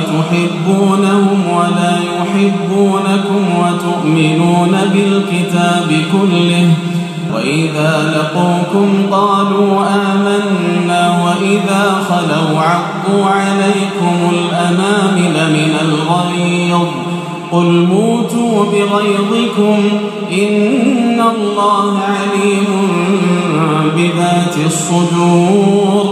تحبونهم ولا يحبونكم وتؤمنون بالكتاب كله وإذا لقوكم قالوا آمنا وإذا خلوا عضوا عليكم الأنامل من الغيظ قل موتوا بغيظكم إن الله عليم بذات الصدور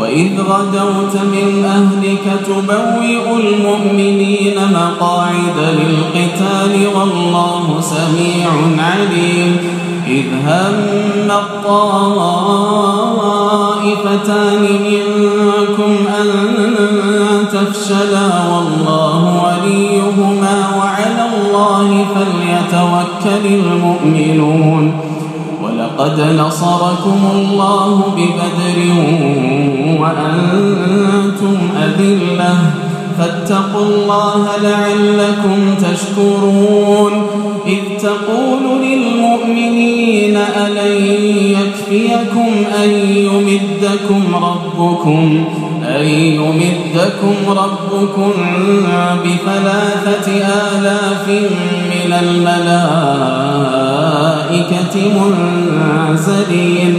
وإذ غدوت من أهلك تبوئ المؤمنين مقاعد للقتال والله سميع عليم إذ هم الطائفتان منكم أن تفشلا والله وليهما وعلى الله فليتوكل المؤمنون ولقد نصركم الله ببدر وأنتم أذلة. فاتقوا الله لعلكم تشكرون. إذ تقول للمؤمنين ألن يكفيكم أن يمدكم ربكم أن يمدكم ربكم بثلاثة آلاف من الملائكة منزلين.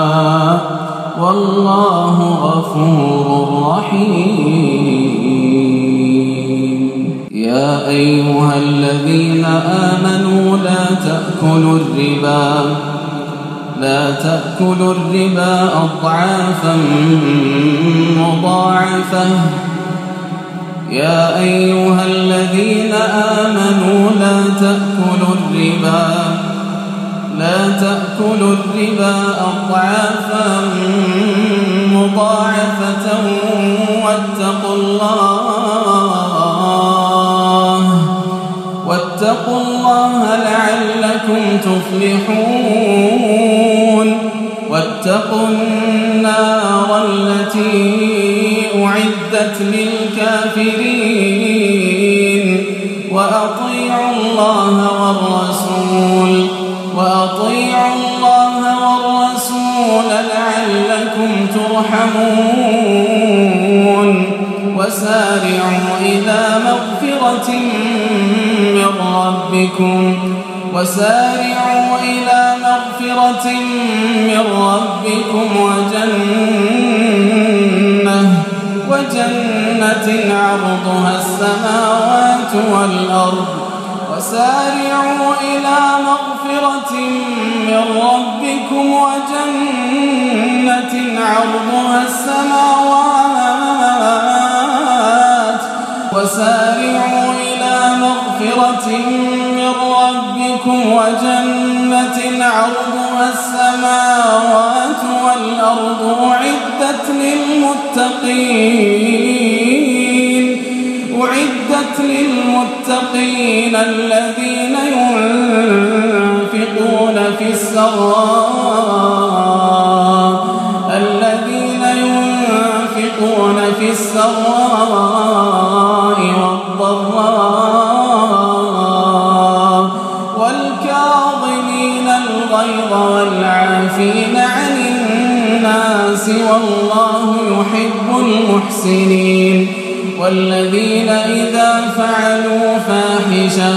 والله غفور رحيم. يا أيها الذين آمنوا لا تأكلوا الربا لا تأكلوا الربا أضعافا مضاعفة. يا أيها الذين تأكلوا الربا أضعافا مضاعفة واتقوا الله. واتقوا الله لعلكم تفلحون. واتقوا النار التي أعدت للكافرين. وأطيعوا الله والرسول. ترحمون. وسارعوا إلى مغفرة من ربكم. وسارعوا إلى مغفرة من ربكم وجنة وجنة عرضها السماوات والأرض. وسارعوا إلى مغفرة من ربكم وجنة عرضها السماوات. وسارعوا إلى مغفرة ربكم وجنة عرضها السماوات والأرض أعدت للمتقين. أعدت للمتقين الذين ينفقون في السراء الذين ينفقون في السراء والضراء والعافين عن الناس والله يحب المحسنين. والذين إذا فعلوا فاحشة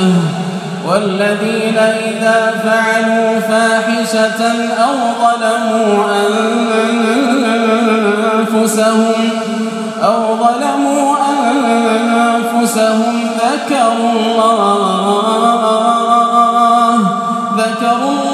والذين إذا فعلوا فاحشة أو ظلموا أنفسهم أو ظلموا أنفسهم ذكروا الله ذكروا الله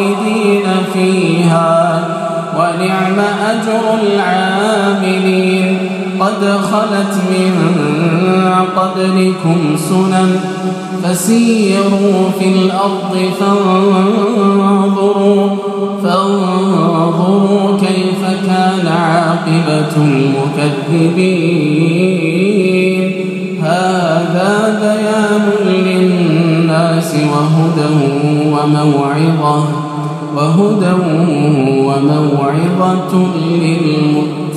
خالدين فيها ونعم أجر العاملين. قد خلت من قبلكم سنن فسيروا في الأرض فانظروا فانظروا كيف كان عاقبة المكذبين. هذا بيان للناس وهدى وموعظة. وهدى وموعظة للمتقين.